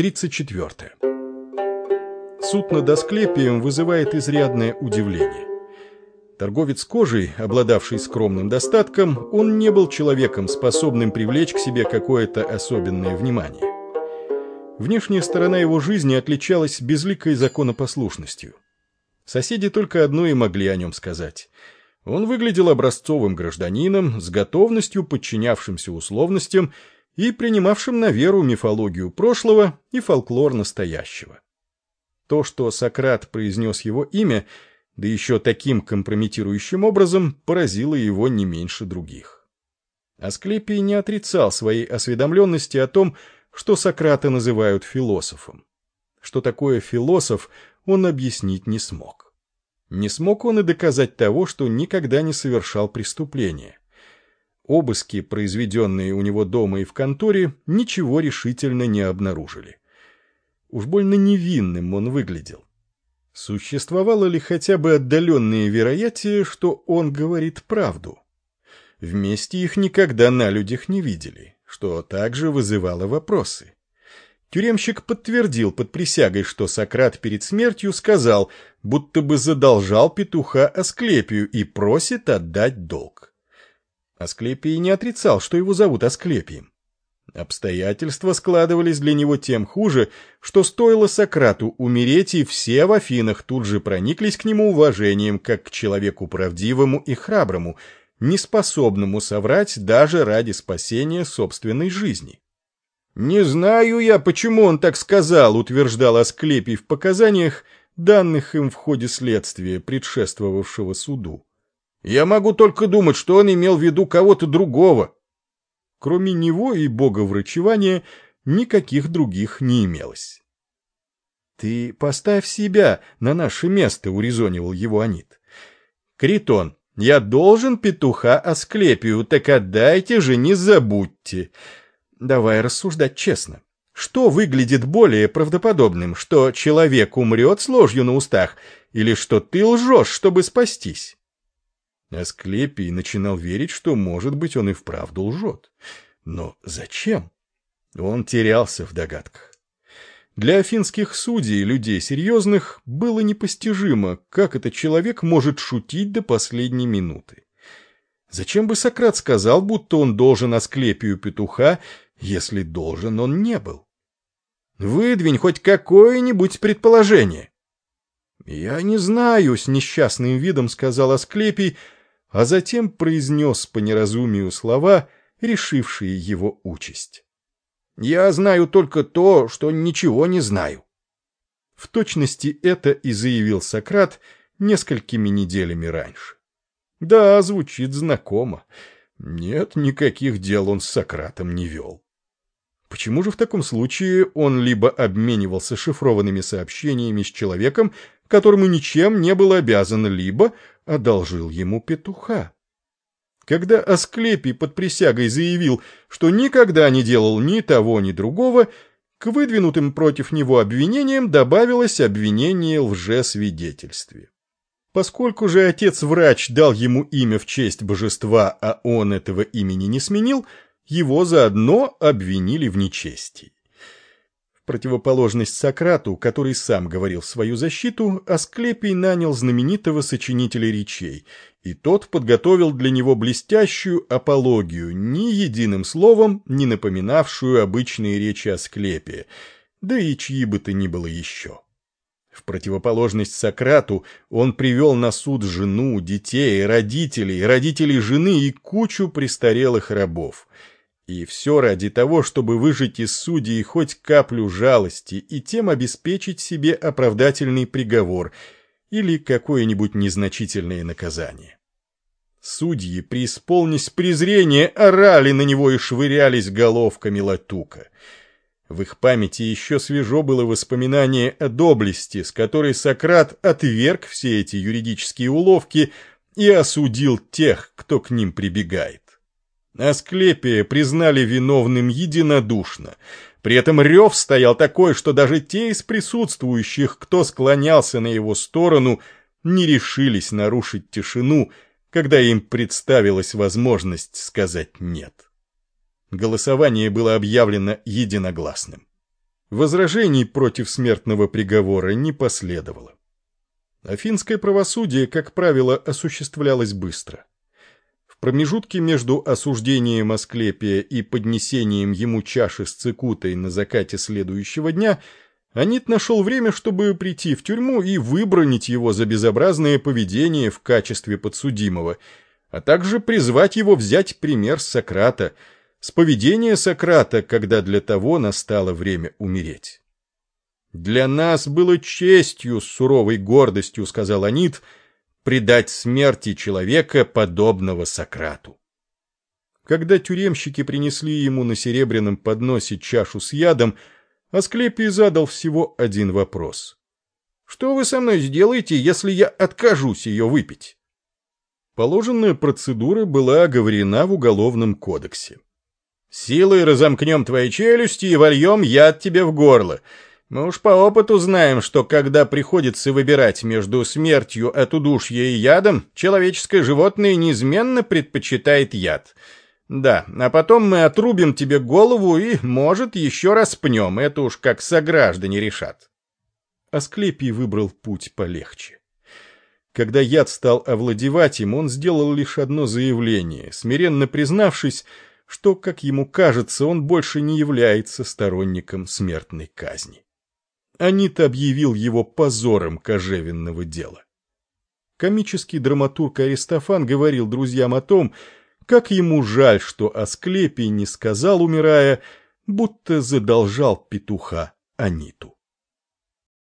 34. Суд над Асклепием вызывает изрядное удивление. Торговец кожей, обладавший скромным достатком, он не был человеком, способным привлечь к себе какое-то особенное внимание. Внешняя сторона его жизни отличалась безликой законопослушностью. Соседи только одно и могли о нем сказать. Он выглядел образцовым гражданином, с готовностью подчинявшимся условностям и принимавшим на веру мифологию прошлого и фольклор настоящего. То, что Сократ произнес его имя, да еще таким компрометирующим образом, поразило его не меньше других. Асклепий не отрицал своей осведомленности о том, что Сократа называют философом. Что такое философ, он объяснить не смог. Не смог он и доказать того, что никогда не совершал преступления. Обыски, произведенные у него дома и в конторе, ничего решительно не обнаружили. Уж больно невинным он выглядел. Существовало ли хотя бы отдаленные вероятие, что он говорит правду? Вместе их никогда на людях не видели, что также вызывало вопросы. Тюремщик подтвердил под присягой, что Сократ перед смертью сказал, будто бы задолжал петуха Асклепию и просит отдать долг. Асклепий не отрицал, что его зовут Асклепием. Обстоятельства складывались для него тем хуже, что стоило Сократу умереть, и все в Афинах тут же прониклись к нему уважением, как к человеку правдивому и храброму, неспособному соврать даже ради спасения собственной жизни. «Не знаю я, почему он так сказал», — утверждал Асклепий в показаниях, данных им в ходе следствия, предшествовавшего суду. «Я могу только думать, что он имел в виду кого-то другого». Кроме него и бога врачевания никаких других не имелось. «Ты поставь себя на наше место», — урезонивал его Анит. «Критон, я должен петуха Асклепию, так отдайте же, не забудьте. Давай рассуждать честно. Что выглядит более правдоподобным, что человек умрет с ложью на устах, или что ты лжешь, чтобы спастись?» Асклепий начинал верить, что, может быть, он и вправду лжет. Но зачем? Он терялся в догадках. Для афинских судей, людей серьезных, было непостижимо, как этот человек может шутить до последней минуты. Зачем бы Сократ сказал, будто он должен Асклепию петуха, если должен он не был? Выдвинь хоть какое-нибудь предположение. «Я не знаю», — с несчастным видом сказал Асклепий, — а затем произнес по неразумию слова, решившие его участь. «Я знаю только то, что ничего не знаю». В точности это и заявил Сократ несколькими неделями раньше. Да, звучит знакомо. Нет, никаких дел он с Сократом не вел. Почему же в таком случае он либо обменивался шифрованными сообщениями с человеком, которому ничем не был обязан, либо одолжил ему петуха. Когда Асклепий под присягой заявил, что никогда не делал ни того, ни другого, к выдвинутым против него обвинениям добавилось обвинение в лжесвидетельстве. Поскольку же отец-врач дал ему имя в честь божества, а он этого имени не сменил, его заодно обвинили в нечестии противоположность Сократу, который сам говорил в свою защиту, Асклепий нанял знаменитого сочинителя речей, и тот подготовил для него блестящую апологию, ни единым словом не напоминавшую обычные речи Асклепия, да и чьи бы то ни было еще. В противоположность Сократу он привел на суд жену, детей, родителей, родителей жены и кучу престарелых рабов – и все ради того, чтобы выжить из судей хоть каплю жалости и тем обеспечить себе оправдательный приговор или какое-нибудь незначительное наказание. Судьи, преисполнись презрения, орали на него и швырялись головками латука. В их памяти еще свежо было воспоминание о доблести, с которой Сократ отверг все эти юридические уловки и осудил тех, кто к ним прибегает. Асклепия признали виновным единодушно. При этом рев стоял такой, что даже те из присутствующих, кто склонялся на его сторону, не решились нарушить тишину, когда им представилась возможность сказать «нет». Голосование было объявлено единогласным. Возражений против смертного приговора не последовало. Афинское правосудие, как правило, осуществлялось быстро. Промежутке между осуждением Асклепия и поднесением ему чаши с цикутой на закате следующего дня Анит нашел время, чтобы прийти в тюрьму и выбронить его за безобразное поведение в качестве подсудимого, а также призвать его взять пример Сократа – с поведения Сократа, когда для того настало время умереть. «Для нас было честью, с суровой гордостью, — сказал Анит, — предать смерти человека, подобного Сократу». Когда тюремщики принесли ему на серебряном подносе чашу с ядом, Асклепий задал всего один вопрос. «Что вы со мной сделаете, если я откажусь ее выпить?» Положенная процедура была оговорена в Уголовном кодексе. Силой разомкнем твои челюсти и вольем яд тебе в горло. Мы уж по опыту знаем, что когда приходится выбирать между смертью от удушья и ядом, человеческое животное неизменно предпочитает яд. Да, а потом мы отрубим тебе голову и, может, еще раз пнем, это уж как сограждане решат. Асклепий выбрал путь полегче. Когда яд стал овладевать им, он сделал лишь одно заявление, смиренно признавшись, что, как ему кажется, он больше не является сторонником смертной казни. Анит объявил его позором кожевенного дела. Комический драматург Аристофан говорил друзьям о том, как ему жаль, что Асклепий не сказал, умирая, будто задолжал петуха Аниту.